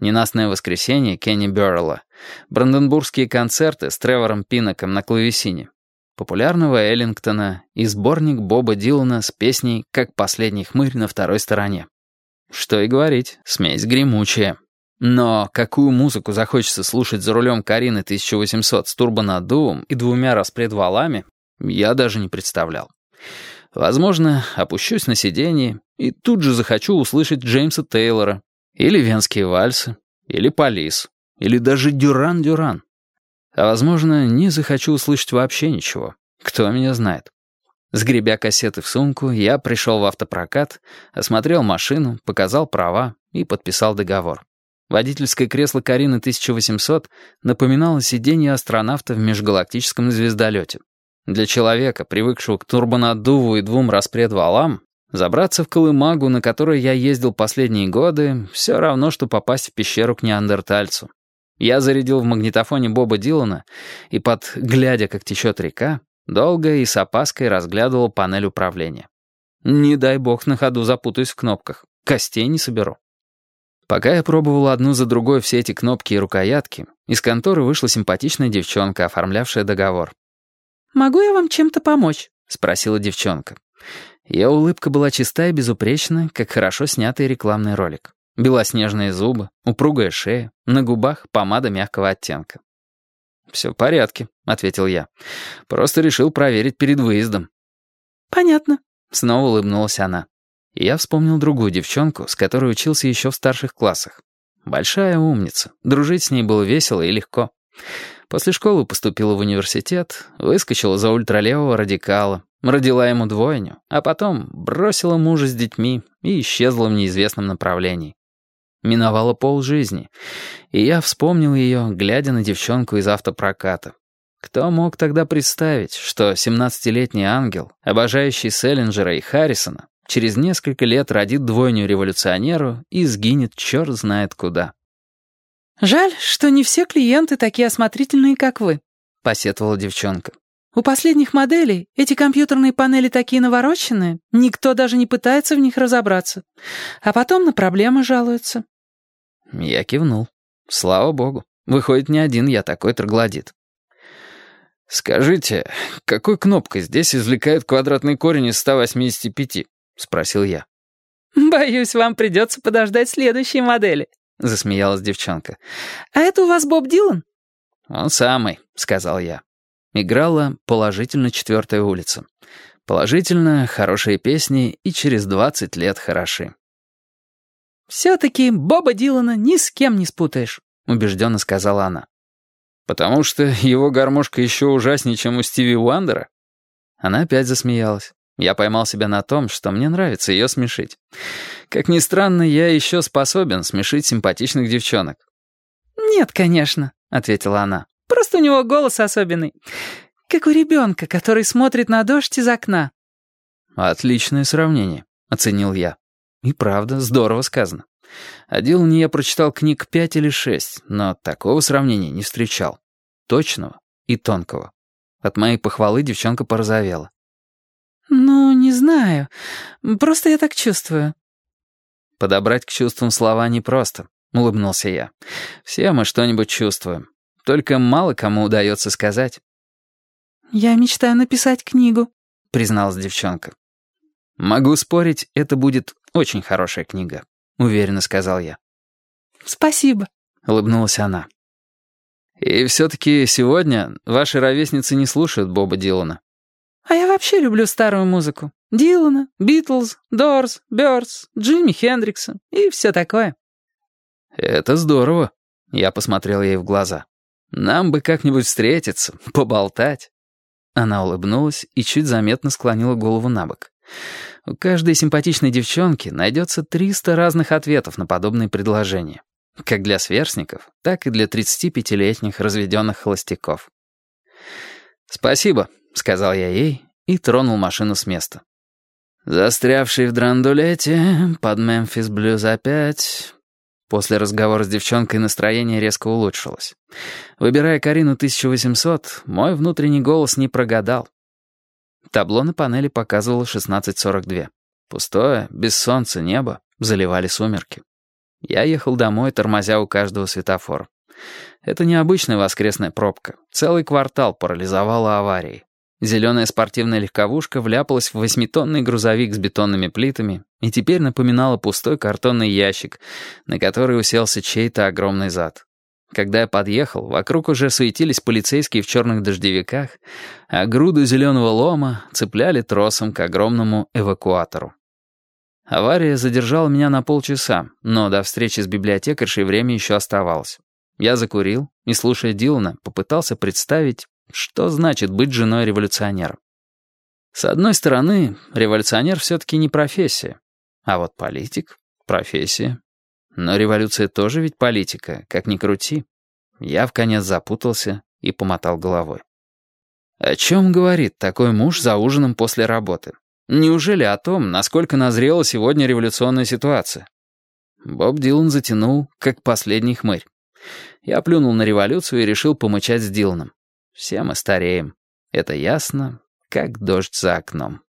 «Ненастное воскресенье» Кенни Бёррелла, бранденбургские концерты с Тревором Пиноком на клавесине, популярного Эллингтона и сборник Боба Дилана с песней «Как последний хмырь на второй стороне». Что и говорить, смесь гремучая. Но какую музыку захочется слушать за рулем Карины 1800 с турбонаддувом и двумя распредвалами, я даже не представлял. Возможно, опущусь на сиденье и тут же захочу услышать Джеймса Тейлора, или венские вальсы, или полис, или даже дюран-дюран. А, возможно, не захочу услышать вообще ничего. Кто меня знает. Сгребя кассеты в сумку, я пришел в автопрокат, осмотрел машину, показал права и подписал договор. Водительское кресло Карины 1800 напоминало сиденье астронавта в межгалактическом звездолете. Для человека, привыкшего к турбонаддуву и двум распредвалам, Забраться в Колымагу, на которой я ездил последние годы, все равно, что попасть в пещеру к неандертальцу. Я зарядил в магнитофоне Боба Дилана и под «глядя, как течет река» долго и с опаской разглядывал панель управления. Не дай бог на ходу запутаюсь в кнопках. Костей не соберу. Пока я пробовал одну за другой все эти кнопки и рукоятки, из конторы вышла симпатичная девчонка, оформлявшая договор. «Могу я вам чем-то помочь?» — спросила девчонка. Ее улыбка была чистая и безупречна, как хорошо снятый рекламный ролик. Белоснежные зубы, упругая шея, на губах помада мягкого оттенка. «Все в порядке», — ответил я. «Просто решил проверить перед выездом». «Понятно», — снова улыбнулась она. И я вспомнил другую девчонку, с которой учился еще в старших классах. Большая умница. Дружить с ней было весело и легко. После школы поступила в университет, выскочила за ультралевого радикала, Родила ему двойню, а потом бросила мужа с детьми и исчезла в неизвестном направлении. Миновала полжизни, и я вспомнил ее, глядя на девчонку из автопроката. Кто мог тогда представить, что 17-летний ангел, обожающий Селлинджера и Харрисона, через несколько лет родит двойню-революционеру и сгинет черт знает куда. «Жаль, что не все клиенты такие осмотрительные, как вы», — посетовала девчонка. У последних моделей эти компьютерные панели такие навороченные, никто даже не пытается в них разобраться. А потом на проблемы жалуются. Я кивнул. Слава богу. Выходит, не один я такой троглодит. «Скажите, какой кнопкой здесь извлекают квадратный корень из 185?» — спросил я. «Боюсь, вам придется подождать следующей модели», — засмеялась девчонка. «А это у вас Боб Дилан?» «Он самый», — сказал я. Играла «Положительно четвертая улица». Положительно, хорошие песни и через 20 лет хороши. «Все-таки Боба Дилана ни с кем не спутаешь», — убежденно сказала она. «Потому что его гармошка еще ужаснее, чем у Стиви Уандера?» Она опять засмеялась. Я поймал себя на том, что мне нравится ее смешить. Как ни странно, я еще способен смешить симпатичных девчонок. «Нет, конечно», — ответила она. У него голос особенный. Как у ребенка, который смотрит на дождь из окна». «Отличное сравнение», — оценил я. И правда, здорово сказано. О Дилане я прочитал книг пять или шесть, но такого сравнения не встречал. Точного и тонкого. От моей похвалы девчонка порозовела. «Ну, не знаю. Просто я так чувствую». «Подобрать к чувствам слова непросто», — улыбнулся я. «Все мы что-нибудь чувствуем. Только мало кому удается сказать. «Я мечтаю написать книгу», — призналась девчонка. «Могу спорить, это будет очень хорошая книга», — уверенно сказал я. «Спасибо», — улыбнулась она. «И все-таки сегодня ваши ровесницы не слушают Боба Дилана». «А я вообще люблю старую музыку. Дилана, Битлз, Дорс, Бёрдс, Джимми Хендрикса и все такое». «Это здорово», — я посмотрел ей в глаза. Нам бы как-нибудь встретиться, поболтать». Она улыбнулась и чуть заметно склонила голову на бок. У каждой симпатичной девчонки найдется 300 разных ответов на подобные предложения. Как для сверстников, так и для 35-летних разведенных холостяков. «Спасибо», — сказал я ей и тронул машину с места. Застрявший в драндулете, под Мемфис Блюз опять, После разговора с девчонкой настроение резко улучшилось. Выбирая Карину 1800, мой внутренний голос не прогадал. Табло на панели показывало 16.42. Пустое, без солнца небо заливали сумерки. Я ехал домой, тормозя у каждого светофора. Это необычная воскресная пробка. Целый квартал парализовала аварией. Зеленая спортивная легковушка вляпалась в восьмитонный грузовик с бетонными плитами и теперь напоминала пустой картонный ящик, на который уселся чей-то огромный зад. Когда я подъехал, вокруг уже суетились полицейские в черных дождевиках, а груду зеленого лома цепляли тросом к огромному эвакуатору. Авария задержала меня на полчаса, но до встречи с библиотекаршей время еще оставалось. Я закурил и, слушая Дилана, попытался представить, что значит быть женой революционера. С одной стороны, революционер все-таки не профессия, а вот политик — профессия. Но революция тоже ведь политика, как ни крути. Я в конец запутался и помотал головой. О чем говорит такой муж за ужином после работы? Неужели о том, насколько назрела сегодня революционная ситуация? Боб Дилан затянул, как последний хмырь. Я плюнул на революцию и решил помычать с Диланом. Все мы стареем. Это ясно, как дождь за окном.